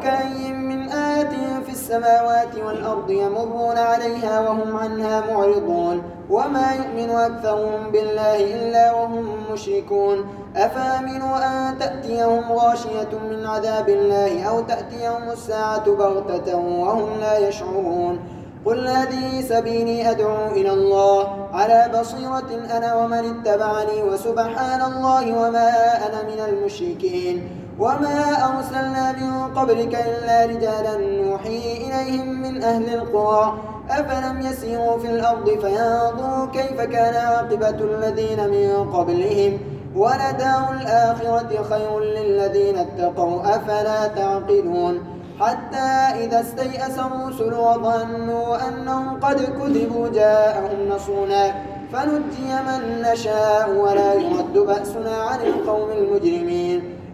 وكأي من آية في السماوات والأرض يمرون عليها وهم عنها معرضون وما يؤمن أكثرهم بالله إلا وهم مشركون. أفأمنوا أن تأتيهم غاشية من عذاب الله أو تأتيهم الساعة بغتة وهم لا يشعرون؟ قل هذه سبيلي أدعو إلى الله. على بصيرة أنا ومن اتبعني وسبحان الله وما أنا من المشركين. وما أرسلنا من قبلك إلا رجالا نوحي إليهم من أهل القرى أفلم يسيروا في الأرض فينظروا كيف كان عاقبة الذين من قبلهم ولدار الآخرة خير للذين اتقوا أفلا تعقلون حتى إذا استيأس الرسل وظنوا أنهم قد كذبوا جاءهم نصرنا فنجي من نشاء ولا يرد بأسنا عن القوم المجرمين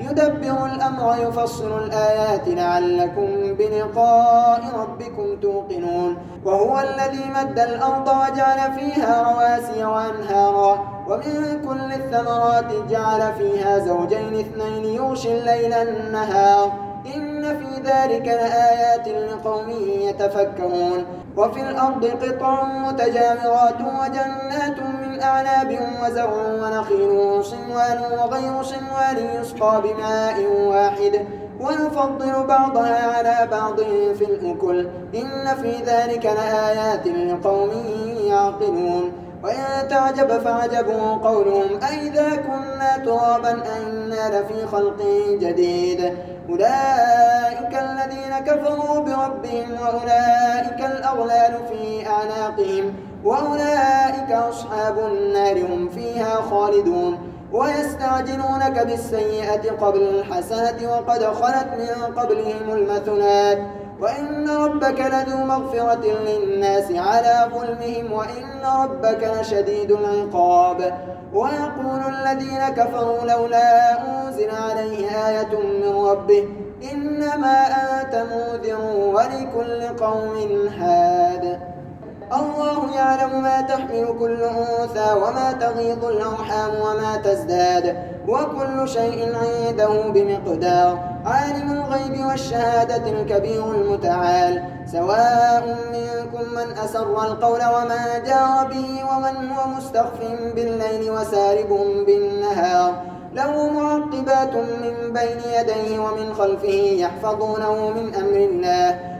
يدبر الأمر يفصل الآيات لعلكم بلقاء ربكم توقنون. وهو الذي مد الأرض وجعل فيها رواسي وأنهارا. ومن كل الثمرات جعل فيها زوجين اثنين يغشي الليل النهار. إن في ذلك لآيات لقوم يتفكرون. وفي الأرض قطع متجامرات وجنات من أعناب وزرع ونخيل صنوان وغير صنوان يسقى بماء واحد. ونفضل بعضها على بعض في الأكل. إن في ذلك لآيات لقوم يعقلون. وإن تعجب فعجب قولهم. أئذا كنا ترابا أئنا لفي خلق جديد. أولئك الذين كفروا بربهم وأولئك الأغلال في أعناقهم. وأولئك أصحاب النار هم فيها خالدون. ويستعجلونك بالسيئة قبل الحسنة وقد خلت من قبلهم المثلات وإن ربك لذو مغفرة للناس على ظلمهم وإن ربك لشديد العقاب. ويقول الذين كفروا لولا أنزل عليه آية من ربه إنما أنت منذر ولكل قوم هاد. الله يعلم ما تحمل كل أنثى وما تغيض الأرحام وما تزداد وكل شيء عنده بمقدار. عالم الغيب والشهادة الكبير المتعال. سواء منكم من أسر القول وما جار به ومن هو مستخف بالليل وسارب بالنهار. له معقبات من بين يديه ومن خلفه يحفظونه من أمر الله.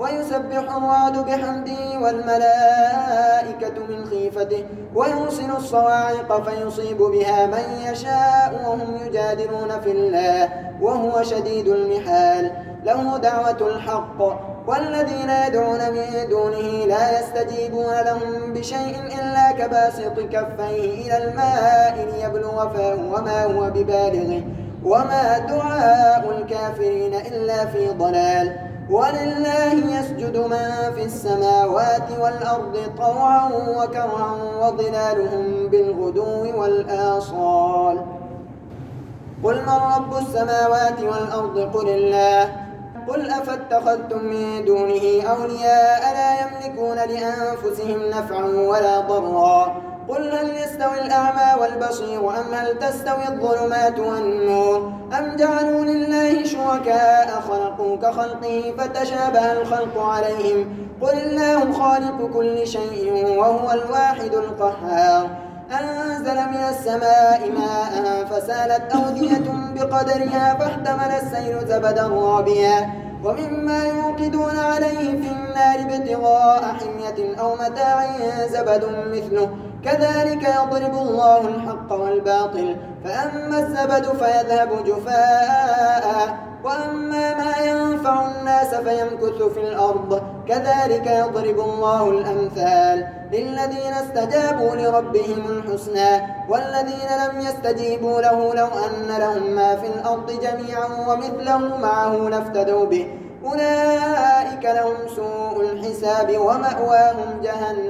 ويسبح الرعد بحمده والملائكة من خيفته ويرسل الصواعق فيصيب بها من يشاء وهم يجادلون في الله وهو شديد المحال. له دعوة الحق. والذين يدعون من دونه لا يستجيبون لهم بشيء إلا كباسط كفيه إلى الماء ليبلغ فاه وما هو ببالغه. وما دعاء الكافرين إلا في ضلال. ولله يسجد من في السماوات والأرض طوعا وكرها وظلالهم بالغدو والآصال. قل من رب السماوات والأرض؟ قل الله. قل أفاتخذتم من دونه أولياء لا يملكون لأنفسهم نفعا ولا ضرا. قل هل يستوي الأعمى والبصير أم هل تستوي الظلمات والنور أم جعلوا لله شركاء خلقوا كخلقه فتشابه الخلق عليهم قل الله خالق كل شيء وهو الواحد القهار أنزل من السماء ماء فسالت أودية بقدرها فاحتمل السيل زبدا رابيا ومما يوقدون عليه في النار ابتغاء حمية أو متاع زبد مثله كذلك يضرب الله الحق والباطل فأما الزبد فيذهب جفاء وأما ما ينفع الناس فيمكث في الأرض. كذلك يضرب الله الأمثال للذين استجابوا لربهم الحسنى والذين لم يستجيبوا له لو أن لهم ما في الأرض جميعا ومثله معه لافتدوا به. أولئك لهم سوء الحساب ومأواهم جهنم.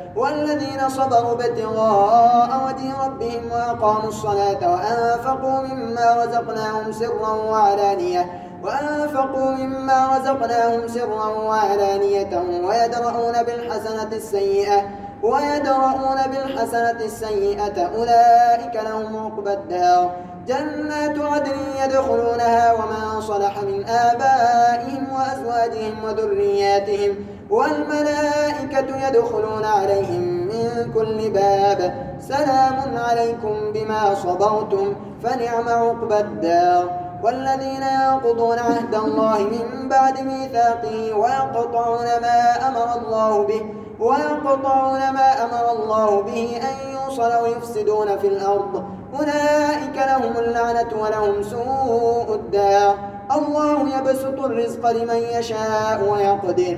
والذين صبروا ابتغاء وجه ربهم وأقاموا الصلاة وأنفقوا مما رزقناهم سرا وعلانية وأنفقوا مما رزقناهم سرا وعلانية ويدرؤون بالحسنة السيئة ويدرؤون بالحسنة السيئة أولئك لهم عقبى الدار جنات عدن يدخلونها ومن صلح من آبائهم وأزواجهم وذرياتهم والملائكة يدخلون عليهم من كل باب. سلام عليكم بما صبرتم فنعم عقبى الدار. والذين ينقضون عهد الله من بعد ميثاقه ويقطعون ما أمر الله به ويقطعون ما أمر الله به أن يوصل ويفسدون في الأرض. أولئك لهم اللعنة ولهم سوء الدار. الله يبسط الرزق لمن يشاء ويقدر.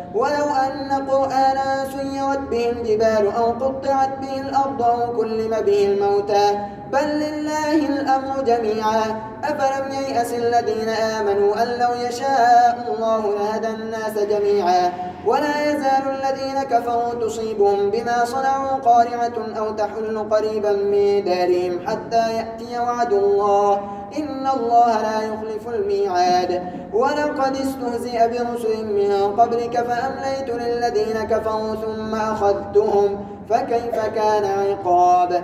ولو أن قرآنا سيرت به الجبال أو قطعت به الأرض أو كلم به الموتى بل لله الأمر جميعا. أفلم ييأس الذين آمنوا أن لو يشاء الله لهدى الناس جميعا. ولا يزال الذين كفروا تصيبهم بما صنعوا قارعة أو تحل قريبا من دارهم حتى يأتي وعد الله. إن الله لا يخلف الميعاد. ولقد استهزئ برسل من قبلك فأمليت للذين كفروا ثم أخذتهم. فكيف كان عقاب؟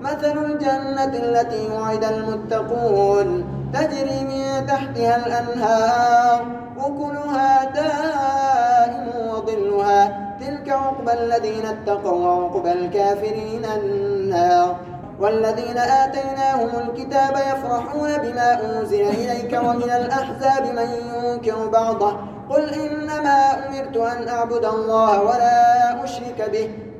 مثل الجنة التي وعد المتقون تجري من تحتها الأنهار وكلها دائم وظلها تلك عقبى الذين اتقوا وعقبى الكافرين النار. والذين آتيناهم الكتاب يفرحون بما أنزل إليك ومن الأحزاب من ينكر بعضه. قل إنما أمرت أن أعبد الله ولا أشرك به.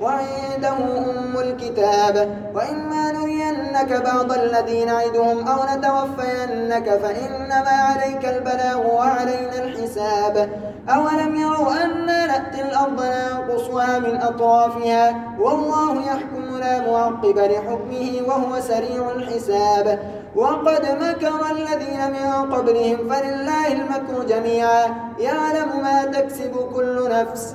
وعنده أم الكتاب. وإما نرينك بعض الذين نعدهم أو نتوفينك فإنما عليك البلاغ وعلينا الحساب. أولم يروا أنا نأتي الأرض ننقصها من أطرافها؟ والله يحكم لا معقب لحكمه وهو سريع الحساب. وقد مكر الذين من قبلهم فلله المكر جميعا. يعلم ما تكسب كل نفس.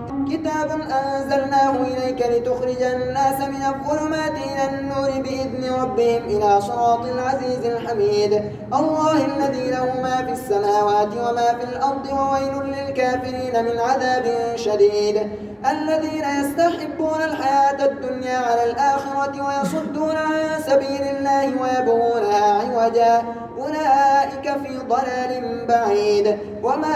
كتاب أنزلناه إليك لتخرج الناس من الظلمات إلى النور بإذن ربهم إلى صراط العزيز الحميد. الله الذي له ما في السماوات وما في الأرض وويل للكافرين من عذاب شديد. الذين يستحبون الحياة الدنيا على الآخرة ويصدون عن سبيل الله ويبغونها عوجا. أولئك في ضلال بعيد. وما,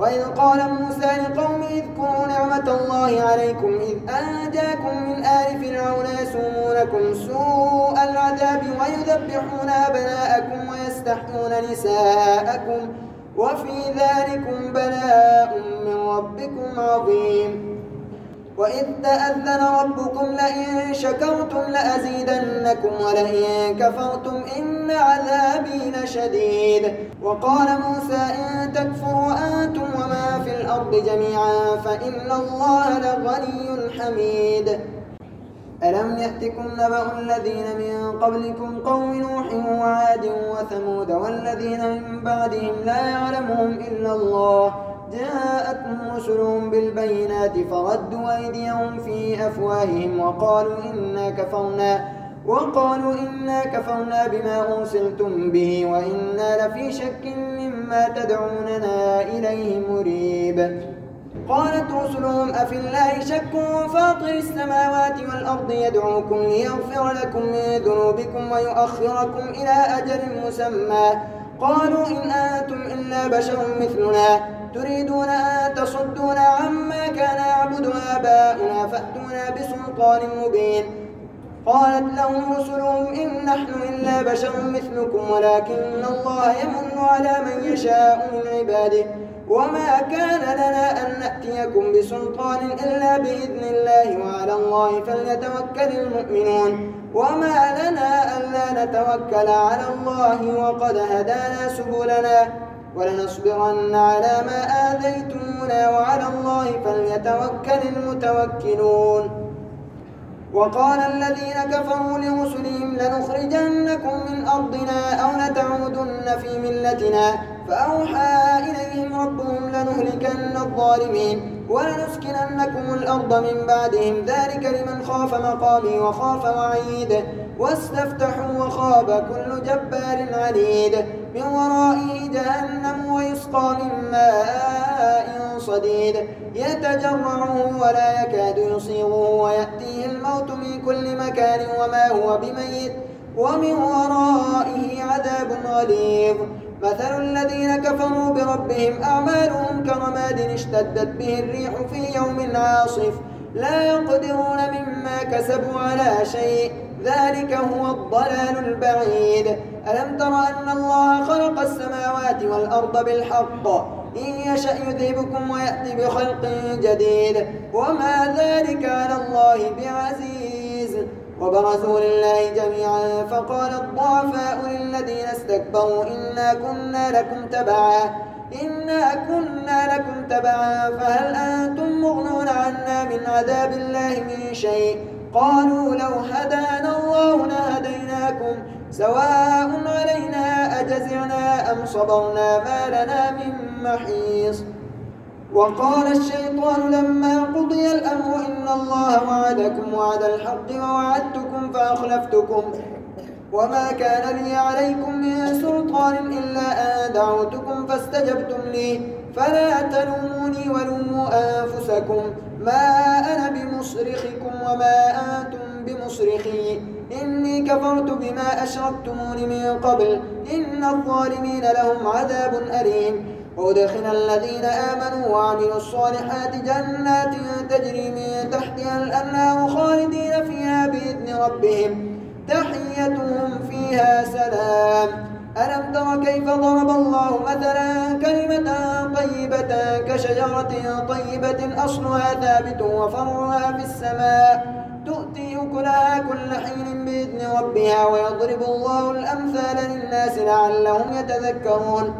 وإذ قال موسى لقومه اذكروا نعمة الله عليكم إذ أنجاكم من آل فرعون يسومونكم سوء العذاب ويذبحون أبناءكم ويستحيون نساءكم وفي ذلكم بلاء من ربكم عظيم. وإذ تأذن ربكم لئن شكرتم لأزيدنكم ولئن كفرتم إن عذابي لشديد. وقال موسى إن تكفروا أنتم وما في الأرض جميعا فإن الله لغني حميد. ألم يأتكم نبأ الذين من قبلكم قوم نوح وعاد وثمود والذين من بعدهم لا يعلمهم إلا الله جاءتهم رسلهم بالبينات فردوا أيديهم في أفواههم وقالوا إنا كفرنا وقالوا إنا كفرنا بما أرسلتم به وإنا لفي شك مما تدعوننا إليه مريب. قالت رسلهم أفي الله شك؟ فاطر السماوات والأرض يدعوكم ليغفر لكم من ذنوبكم ويؤخركم إلى أجل مسمى. قالوا إن أنتم إلا بشر مثلنا. تريدون أن تصدونا عما كان يعبد آباؤنا فأتونا بسلطان مبين. قالت لهم رسلهم إن نحن إلا بشر مثلكم ولكن الله يمن على من يشاء من عباده. وما كان لنا أن نأتيكم بسلطان إلا بإذن الله وعلى الله فليتوكل المؤمنون. وما لنا ألا نتوكل على الله وقد هدانا سبلنا. ولنصبرن على ما آذيتمونا وعلى الله فليتوكل المتوكلون. وقال الذين كفروا لرسلهم لنخرجنكم من أرضنا أو لتعودن في ملتنا. فأوحى إليهم ربهم لنهلكن الظالمين ولنسكننكم الأرض من بعدهم. ذلك لمن خاف مقامي وخاف وعيد. واستفتحوا وخاب كل جبار عنيد. من ورائه جهنم ويسقى من ماء صديد. يتجرعه ولا يكاد يصيغه ويأتيه الموت من كل مكان وما هو بميت. ومن ورائه عذاب غليظ. مثل الذين كفروا بربهم أعمالهم كرماد اشتدت به الريح في يوم عاصف. لا يقدرون مما كسبوا على شيء. ذلك هو الضلال البعيد. ألم تر أن الله خلق السماوات والأرض بالحق؟ إن يشأ يذهبكم ويأتي بخلق جديد. وما ذلك على الله بعزيز. وبرزوا لله جميعا. فقال الضعفاء للذين استكبروا إنا كنا لكم تبعا. إنا كنا لكم تبعا. فهل أنتم مغنون عنا من عذاب الله من شيء؟ قالوا لو هدانا الله لهديناكم سواء علينا أجزعنا أم صبرنا ما لنا من محيص. وقال الشيطان لما قضي الأمر إن الله وعدكم وعد الحق ووعدتكم فأخلفتكم. وما كان لي عليكم من سلطان إلا أن دعوتكم فاستجبتم لي. فلا تلوموني ولوموا أنفسكم. ما أنا بمصرخكم وما أنتم بمصرخي. إني كفرت بما أشركتمون من قبل. إن الظالمين لهم عذاب أليم. وأدخل الذين آمنوا وعملوا الصالحات جنات تجري من تحتها الأنهار خالدين فيها بإذن ربهم. تحيتهم فيها سلام. ألم تر كيف ضرب الله مثلا كلمة طيبة كشجرة طيبة أصلها ثابت وفرها في السماء. تؤتي أكلها كل حين بإذن ربها ويضرب الله الأمثال للناس لعلهم يتذكرون.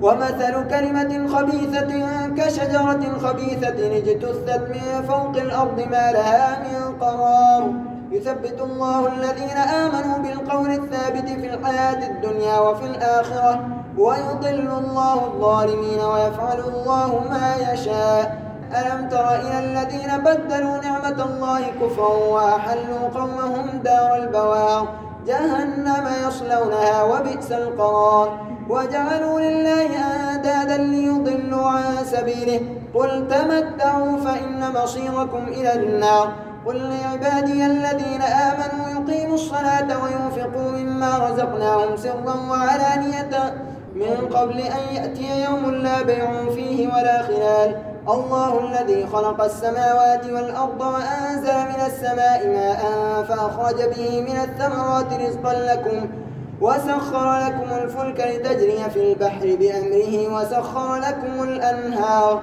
ومثل كلمة خبيثة كشجرة خبيثة اجتثت من فوق الأرض ما لها من قرار. يثبت الله الذين آمنوا بالقول الثابت في الحياة الدنيا وفي الآخرة ويضل الله الظالمين ويفعل الله ما يشاء. ألم تر إلى الذين بدلوا نعمة الله كفرا وأحلوا قومهم دار البوار جهنم يصلونها وبئس القرار. وجعلوا لله أندادا ليضلوا عن سبيله قل تمتعوا فإن مصيركم إلى النار. قل لعبادي الذين آمنوا يقيموا الصلاة وينفقوا مما رزقناهم سرا وعلانية من قبل أن يأتي يوم لا بيع فيه ولا خلال. الله الذي خلق السماوات والأرض وأنزل من السماء ماء فأخرج به من الثمرات رزقا لكم وسخر لكم الفلك لتجري في البحر بأمره وسخر لكم الأنهار.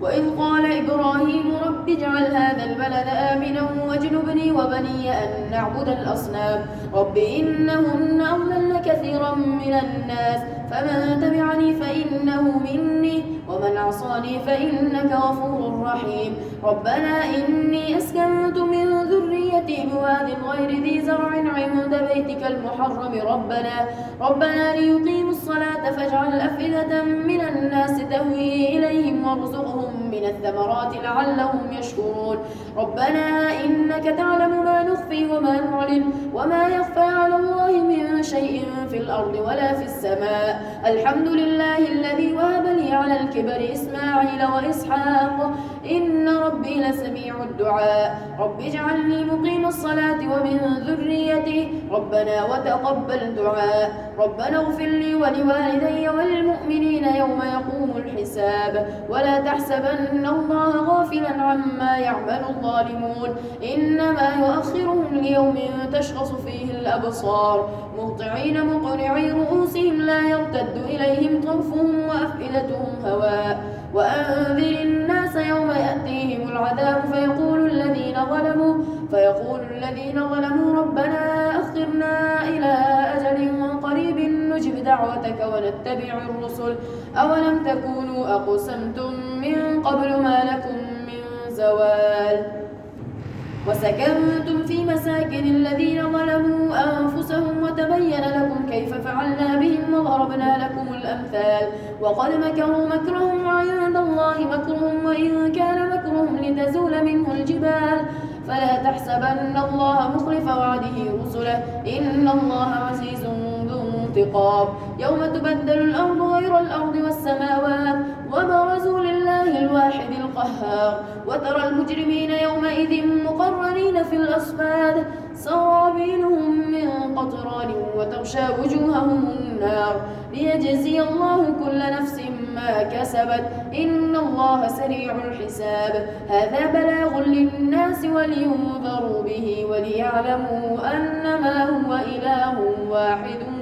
وإذ قال إبراهيم رب اجعل هذا البلد آمنا واجنبني وبني أن نعبد الأصنام. رب إنهن أضلل كثيرا من الناس. فمن تبعني فإنه مني ومن عصاني فإنك غفور رحيم. ربنا إني أسكنت من ذريتي بواد غير ذي زرع عند بيتك المحرم. ربنا ربنا ليقيموا الصلاة فاجعل أفئدة من الناس تهوي إليهم وارزقهم من الثمرات لعلهم يشكرون. ربنا إنك تعلم ما نخفي وما نعلن وما يخفى على الله من شيء في الأرض ولا في السماء. الحمد لله الذي وهب لي على الكبر إسماعيل وإسحاق. إن ربي لسميع الدعاء. رب اجعلني مقيم الصلاة ومن ذريتي. ربنا وتقبل دعاء. ربنا اغفر لي ولوالدي وللمؤمنين يوم يقوم الحساب. ولا تحسبن الله غافلا عما يعمل الظالمون. إنما يؤخرهم ليوم تشخص فيه الأبصار. مهطعين مقنعي رؤوسهم لا يرتد إليهم طرفهم وأفئدتهم هواء وأنذر الناس يوم يأتيهم العذاب. فيقول الذين ظلموا فيقول الذين ظلموا ربنا أخرنا إلى أجل قريب نجب دعوتك ونتبع الرسل. أولم تكونوا أقسمتم من قبل ما لكم من زوال. وسكنتم في مساكن الذين ظلموا أنفسهم وتبين لكم كيف فعلنا بهم وضربنا لكم الأمثال. وقد مكروا مكرهم وعند الله مكرهم وإن كان مكرهم لتزول منه الجبال. فلا تحسبن الله مخلف وعده رسله. إن الله عزيز انتقام يوم تبدل الأرض غير الأرض والسماوات وبرزوا لله الواحد القهار. وترى المجرمين يومئذ مقرنين في الأصفاد. سرابيلهم من قطران وتغشى وجوههم النار. ليجزي الله كل نفس ما كسبت. إن الله سريع الحساب. هذا بلاغ للناس ولينذروا به وليعلموا أنما هو إله واحد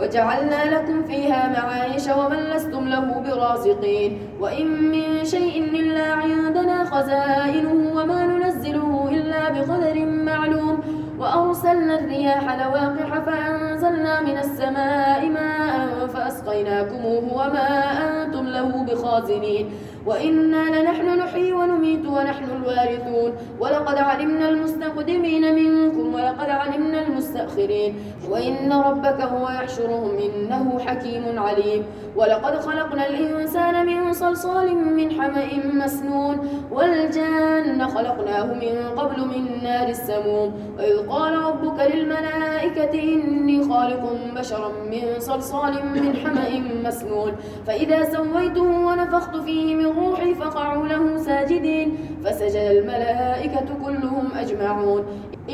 وجعلنا لكم فيها معايش ومن لستم له برازقين. وإن من شيء إلا عندنا خزائنه وما ننزله إلا بقدر معلوم. وأرسلنا الرياح لواقح فأنزلنا من السماء ماء فأسقيناكموه وما أنتم له بخازنين. وإنا لنحن نحيي ونميت ونحن الوارثون. ولقد علمنا المستقدمين منكم ولقد علمنا المستأخرين. وإن ربك هو يحشرهم إنه حكيم عليم. ولقد خلقنا الإنسان من صلصال من حمأ مسنون. والجان خلقناه من قبل من نار السموم. وإذ قال ربك للملائكة إني خالق بشرا من صلصال من حمأ مسنون. فإذا سويته ونفخت فيه من روحي فقعوا له ساجدين فسجد الملائكة كلهم أجمعون.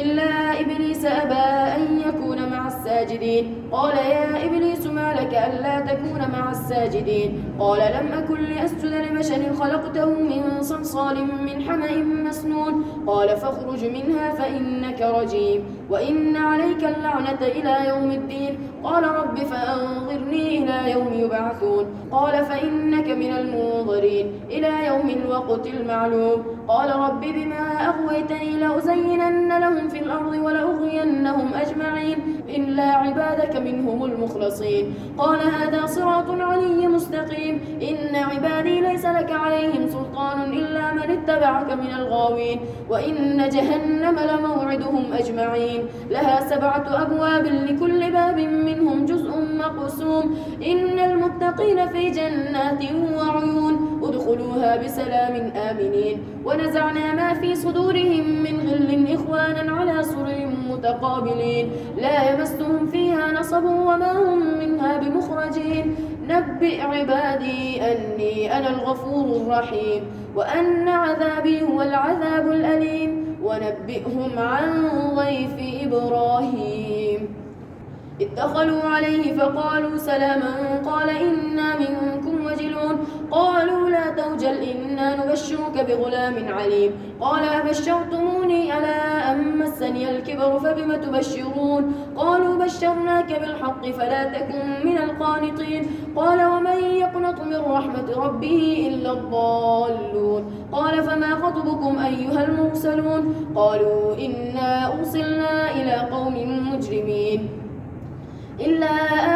إلا إبليس أبى أن يكون مع الساجدين. قال يا إبليس ما لك ألا تكون مع الساجدين. قال لم أكن لأسجد لبشر خلقته من صلصال من حمأ مسنون. قال فاخرج منها فإنك رجيم. وإن عليك اللعنة إلى يوم الدين. قال رب فأنظرني إلى يوم يبعثون. قال فإنك من المنظرين. إلى يوم الوقت المعلوم. قال رب بما أغويتني لأزينن لهم في الأرض ولأغوينهم أجمعين إلا عبادك منهم المخلصين. قال هذا صراط علي مستقيم. إن عبادي ليس لك عليهم سلطان إلا من اتبعك من الغاوين. وإن جهنم لموعدهم أجمعين. لها سبعة أبواب لكل باب منهم جزء مقسوم. إن المتقين في جنات وعيون. ادخلوها بسلام آمنين. ونزعنا ما في صدورهم من غل إخوانا على سرر متقابلين. لا يمسهم فيها نصب وما هم منها بمخرجين. نبئ عبادي أني أنا الغفور الرحيم. وأن عذابي هو العذاب الأليم. ونبئهم عن ضيف إبراهيم. اتخلوا عليه فقالوا سلاما. قال إنا وجلون قالوا لا توجل إنا نبشرك بغلام عليم. قال أبشرتموني؟ على أن مسني الكبر فبم تبشرون؟ قالوا بشرناك بالحق فلا تكن من القانطين. قال ومن يقنط من رحمة ربه إلا الضالون؟ قال فما خطبكم أيها المرسلون؟ قالوا إنا أرسلنا إلى قوم مجرمين. إلا لوط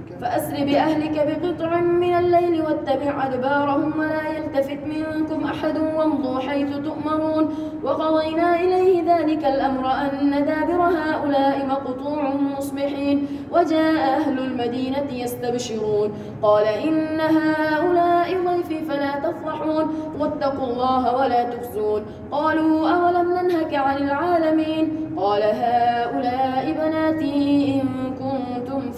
فأسر بأهلك بقطع من الليل واتبع أدبارهم ولا يلتفت منكم أحد وامضوا حيث تؤمرون وقضينا إليه ذلك الأمر أن دابر هؤلاء مقطوع مصبحين وجاء أهل المدينة يستبشرون قال إن هؤلاء ضيفي فلا تفرحون واتقوا الله ولا تخزون قالوا أولم ننهك عن العالمين قال هؤلاء بناتي إن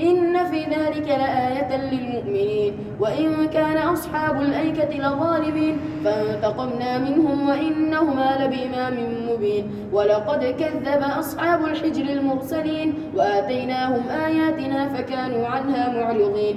إن في ذلك لآية للمؤمنين. وإن كان أصحاب الأيكة لظالمين فانتقمنا منهم وإنهما لبإمام مبين. ولقد كذب أصحاب الحجر المرسلين وآتيناهم آياتنا فكانوا عنها معرضين.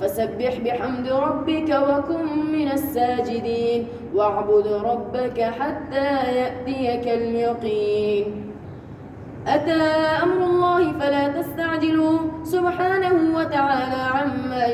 فسبح بحمد ربك وكن من الساجدين. واعبد ربك حتى يأتيك اليقين. أتى أمر الله فلا تستعجلوا. سبحانه وتعالى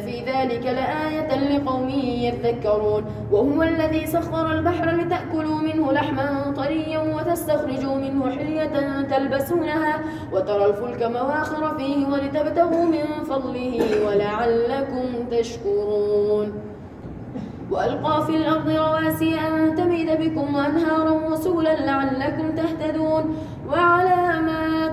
في ذلك لآية لقوم يذكرون وهو الذي سخر البحر لتأكلوا منه لحما طريا وتستخرجوا منه حلية تلبسونها وترى الفلك مواخر فيه ولتبتغوا من فضله ولعلكم تشكرون وألقى في الأرض رواسي أن تميد بكم وأنهارا وسبلا لعلكم تهتدون وعلامات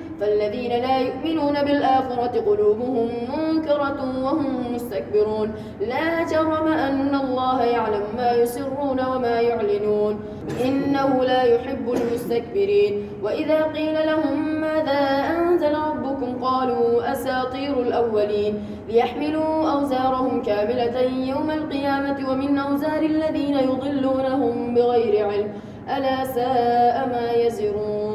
فالذين لا يؤمنون بالآخرة قلوبهم منكرة وهم مستكبرون. لا جرم أن الله يعلم ما يسرون وما يعلنون. إنه لا يحب المستكبرين. وإذا قيل لهم ماذا أنزل ربكم قالوا أساطير الأولين. ليحملوا أوزارهم كاملة يوم القيامة ومن أوزار الذين يضلونهم بغير علم. ألا ساء ما يزرون.